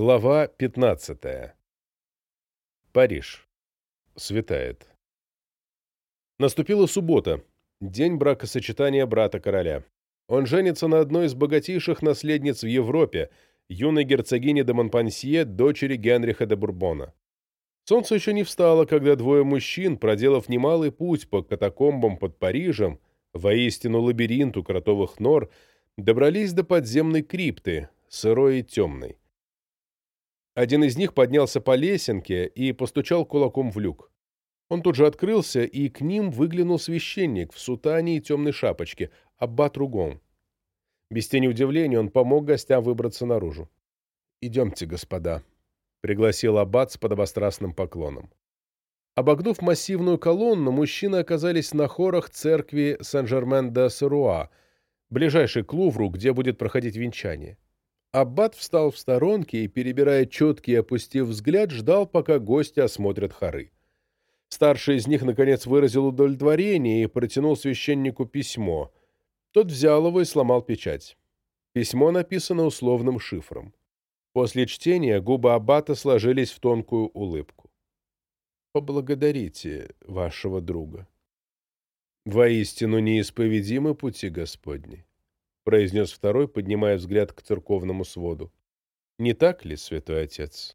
Глава 15. Париж. Светает. Наступила суббота, день бракосочетания брата короля. Он женится на одной из богатейших наследниц в Европе, юной герцогине де Монпансье, дочери Генриха де Бурбона. Солнце еще не встало, когда двое мужчин, проделав немалый путь по катакомбам под Парижем, воистину лабиринту кротовых нор, добрались до подземной крипты, сырой и темной. Один из них поднялся по лесенке и постучал кулаком в люк. Он тут же открылся, и к ним выглянул священник в сутане и темной шапочке, аббат Ругон. Без тени удивления он помог гостям выбраться наружу. «Идемте, господа», — пригласил аббат с подобострастным поклоном. Обогнув массивную колонну, мужчины оказались на хорах церкви Сен-Жермен-де-Серуа, ближайшей к Лувру, где будет проходить венчание. Аббат встал в сторонке и, перебирая четкий и опустив взгляд, ждал, пока гости осмотрят хоры. Старший из них, наконец, выразил удовлетворение и протянул священнику письмо. Тот взял его и сломал печать. Письмо написано условным шифром. После чтения губы аббата сложились в тонкую улыбку. «Поблагодарите вашего друга. Воистину неисповедимы пути Господни произнес второй, поднимая взгляд к церковному своду. «Не так ли, святой отец?»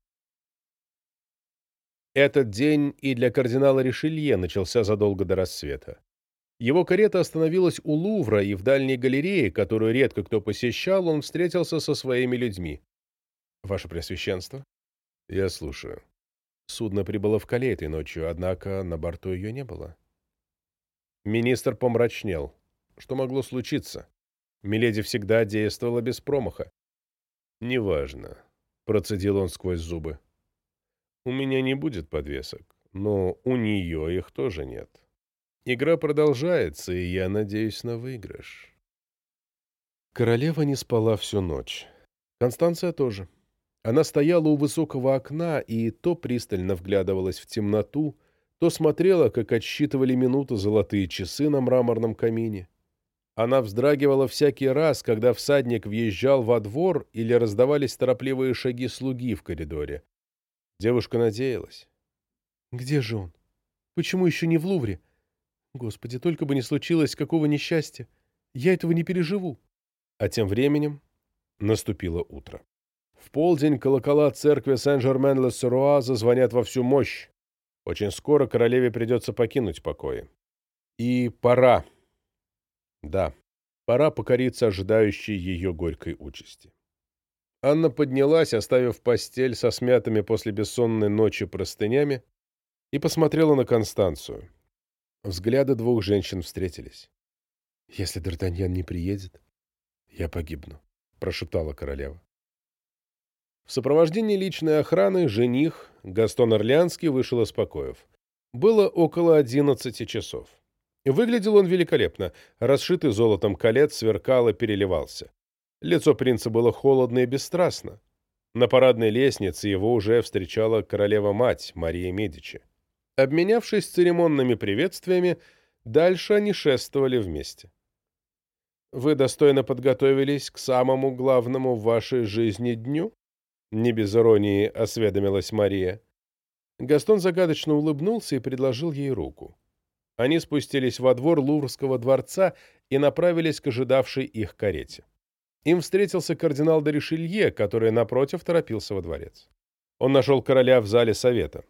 Этот день и для кардинала Ришелье начался задолго до рассвета. Его карета остановилась у Лувра, и в дальней галерее, которую редко кто посещал, он встретился со своими людьми. «Ваше Преосвященство?» «Я слушаю». Судно прибыло в Кале этой ночью, однако на борту ее не было. Министр помрачнел. Что могло случиться? Миледи всегда действовала без промаха. «Неважно», — процедил он сквозь зубы. «У меня не будет подвесок, но у нее их тоже нет. Игра продолжается, и я надеюсь на выигрыш». Королева не спала всю ночь. Констанция тоже. Она стояла у высокого окна и то пристально вглядывалась в темноту, то смотрела, как отсчитывали минуты золотые часы на мраморном камине. Она вздрагивала всякий раз, когда всадник въезжал во двор или раздавались торопливые шаги слуги в коридоре. Девушка надеялась. «Где же он? Почему еще не в Лувре? Господи, только бы не случилось какого несчастья. Я этого не переживу». А тем временем наступило утро. В полдень колокола церкви Сен-Жермен-Ле-Серуа зазвонят во всю мощь. Очень скоро королеве придется покинуть покои. И пора. Да, пора покориться ожидающей ее горькой участи. Анна поднялась, оставив постель со смятыми после бессонной ночи простынями, и посмотрела на Констанцию. Взгляды двух женщин встретились. «Если Д'Артаньян не приедет, я погибну», — прошептала королева. В сопровождении личной охраны жених Гастон Орлеанский вышел из покоев. Было около одиннадцати часов. Выглядел он великолепно. Расшитый золотом колец сверкал и переливался. Лицо принца было холодно и бесстрастно. На парадной лестнице его уже встречала королева-мать Мария Медичи. Обменявшись церемонными приветствиями, дальше они шествовали вместе. «Вы достойно подготовились к самому главному в вашей жизни дню?» Не без иронии осведомилась Мария. Гастон загадочно улыбнулся и предложил ей руку. Они спустились во двор Луврского дворца и направились к ожидавшей их карете. Им встретился кардинал де Ришелье, который, напротив, торопился во дворец. Он нашел короля в зале совета.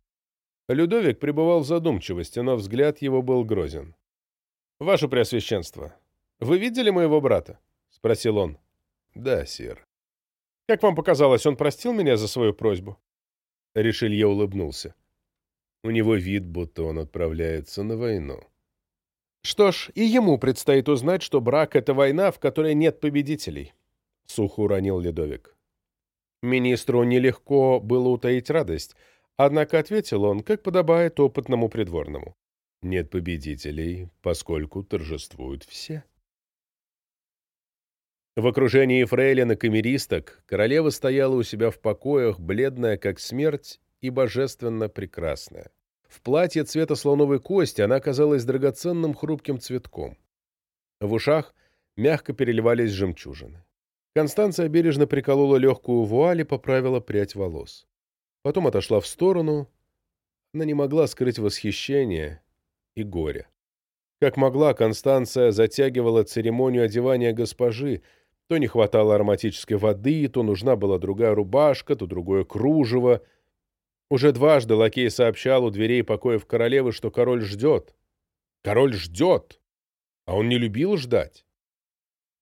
Людовик пребывал в задумчивости, но взгляд его был грозен. «Ваше Преосвященство, вы видели моего брата?» — спросил он. «Да, сир». «Как вам показалось, он простил меня за свою просьбу?» Ришелье улыбнулся. У него вид, будто он отправляется на войну. Что ж, и ему предстоит узнать, что брак — это война, в которой нет победителей, — сухо уронил Ледовик. Министру нелегко было утаить радость, однако ответил он, как подобает опытному придворному. Нет победителей, поскольку торжествуют все. В окружении фрейлин и камеристок королева стояла у себя в покоях, бледная как смерть и божественно прекрасная. В платье цвета слоновой кости она казалась драгоценным хрупким цветком. В ушах мягко переливались жемчужины. Констанция бережно приколола легкую вуаль и поправила прядь волос. Потом отошла в сторону. Она не могла скрыть восхищение и горе. Как могла, Констанция затягивала церемонию одевания госпожи. То не хватало ароматической воды, то нужна была другая рубашка, то другое кружево. Уже дважды лакей сообщал у дверей покоев королевы, что король ждет. Король ждет! А он не любил ждать.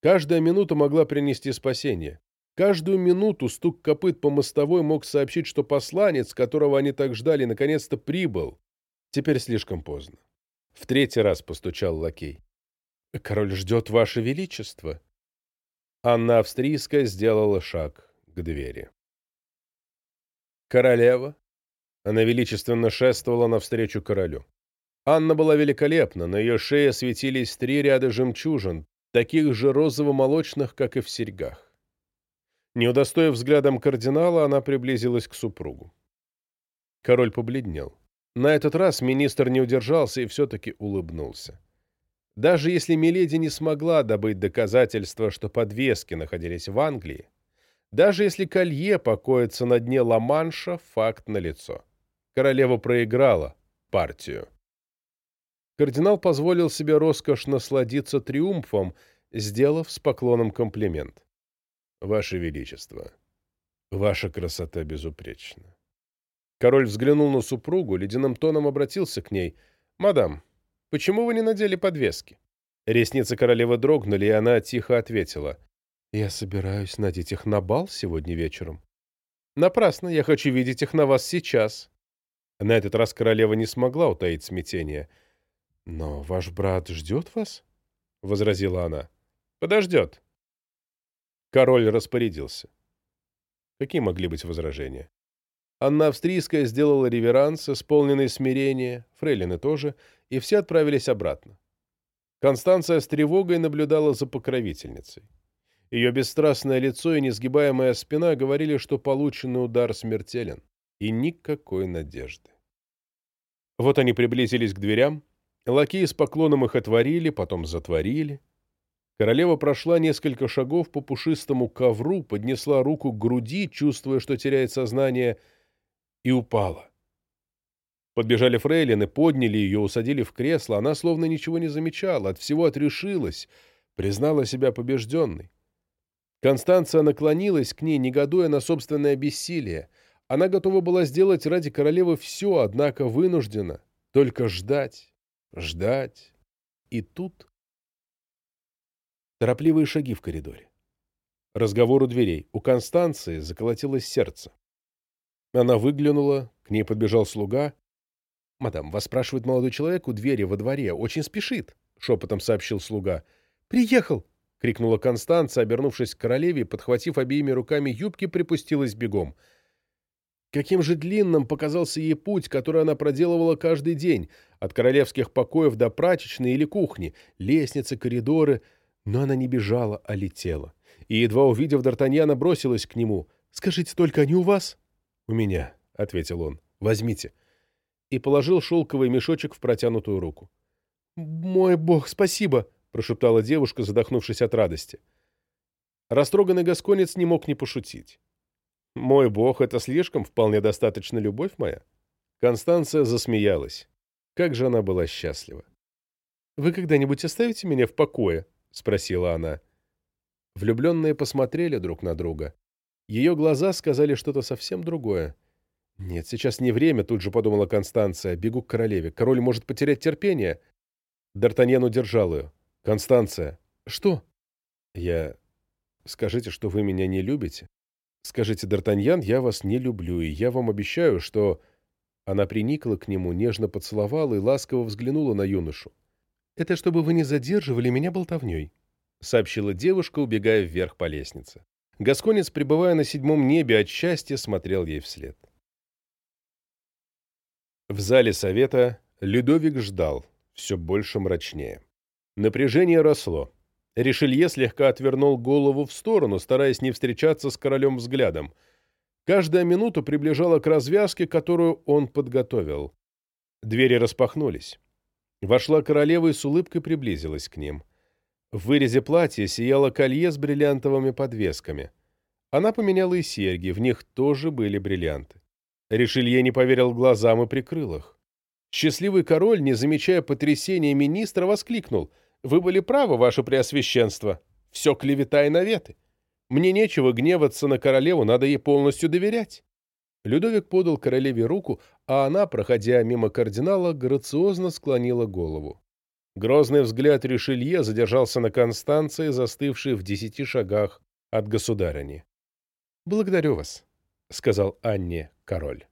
Каждая минута могла принести спасение. Каждую минуту стук копыт по мостовой мог сообщить, что посланец, которого они так ждали, наконец-то прибыл. Теперь слишком поздно. В третий раз постучал лакей. «Король ждет ваше величество». Анна Австрийская сделала шаг к двери. «Королева?» Она величественно шествовала навстречу королю. Анна была великолепна, на ее шее светились три ряда жемчужин, таких же розово-молочных, как и в серьгах. Не удостоив взглядом кардинала, она приблизилась к супругу. Король побледнел. На этот раз министр не удержался и все-таки улыбнулся. Даже если Миледи не смогла добыть доказательства, что подвески находились в Англии, даже если колье покоится на дне Ла-Манша, факт налицо. Королева проиграла партию. Кардинал позволил себе роскошь насладиться триумфом, сделав с поклоном комплимент. «Ваше Величество, ваша красота безупречна». Король взглянул на супругу, ледяным тоном обратился к ней. «Мадам, почему вы не надели подвески?» Ресницы королевы дрогнули, и она тихо ответила. «Я собираюсь надеть их на бал сегодня вечером». «Напрасно, я хочу видеть их на вас сейчас». На этот раз королева не смогла утаить смятение. «Но ваш брат ждет вас?» — возразила она. «Подождет». Король распорядился. Какие могли быть возражения? Анна Австрийская сделала реверанс, исполненный смирения, фрейлины тоже, и все отправились обратно. Констанция с тревогой наблюдала за покровительницей. Ее бесстрастное лицо и несгибаемая спина говорили, что полученный удар смертелен, и никакой надежды. Вот они приблизились к дверям, лакеи с поклоном их отворили, потом затворили. Королева прошла несколько шагов по пушистому ковру, поднесла руку к груди, чувствуя, что теряет сознание, — и упала. Подбежали фрейлины, подняли ее, усадили в кресло. Она словно ничего не замечала, от всего отрешилась, признала себя побежденной. Констанция наклонилась к ней, негодуя на собственное бессилие. Она готова была сделать ради королевы все, однако вынуждена только ждать, ждать. И тут... Торопливые шаги в коридоре. Разговор у дверей. У Констанции заколотилось сердце. Она выглянула, к ней подбежал слуга. «Мадам, вас спрашивает молодой человек у двери во дворе. Очень спешит», — шепотом сообщил слуга. «Приехал!» — крикнула Констанция, обернувшись к королеве, подхватив обеими руками юбки, припустилась бегом. Каким же длинным показался ей путь, который она проделывала каждый день, от королевских покоев до прачечной или кухни, лестницы, коридоры. Но она не бежала, а летела. И, едва увидев Д'Артаньяна, бросилась к нему. «Скажите только, они у вас?» «У меня», — ответил он. «Возьмите». И положил шелковый мешочек в протянутую руку. «Мой бог, спасибо!» — прошептала девушка, задохнувшись от радости. Растроганный гасконец не мог не пошутить. «Мой бог, это слишком, вполне достаточно любовь моя». Констанция засмеялась. Как же она была счастлива. «Вы когда-нибудь оставите меня в покое?» — спросила она. Влюбленные посмотрели друг на друга. Ее глаза сказали что-то совсем другое. «Нет, сейчас не время», — тут же подумала Констанция. «Бегу к королеве. Король может потерять терпение». Д'Артаньян удержал ее. «Констанция». «Что?» «Я... Скажите, что вы меня не любите?» «Скажите, Д'Артаньян, я вас не люблю, и я вам обещаю, что...» Она приникла к нему, нежно поцеловала и ласково взглянула на юношу. «Это чтобы вы не задерживали меня болтовней», — сообщила девушка, убегая вверх по лестнице. Гасконец, пребывая на седьмом небе от счастья, смотрел ей вслед. В зале совета Людовик ждал, все больше мрачнее. Напряжение росло. Ришелье слегка отвернул голову в сторону, стараясь не встречаться с королем взглядом. Каждая минута приближала к развязке, которую он подготовил. Двери распахнулись. Вошла королева и с улыбкой приблизилась к ним. В вырезе платья сияло колье с бриллиантовыми подвесками. Она поменяла и серьги, в них тоже были бриллианты. Ришелье не поверил глазам и прикрыл их. Счастливый король, не замечая потрясения министра, воскликнул. «Вы были правы, ваше преосвященство. Все клевета и наветы. Мне нечего гневаться на королеву, надо ей полностью доверять». Людовик подал королеве руку, а она, проходя мимо кардинала, грациозно склонила голову. Грозный взгляд Ришелье задержался на Констанции, застывшей в десяти шагах от государыни. «Благодарю вас», — сказал Анне король.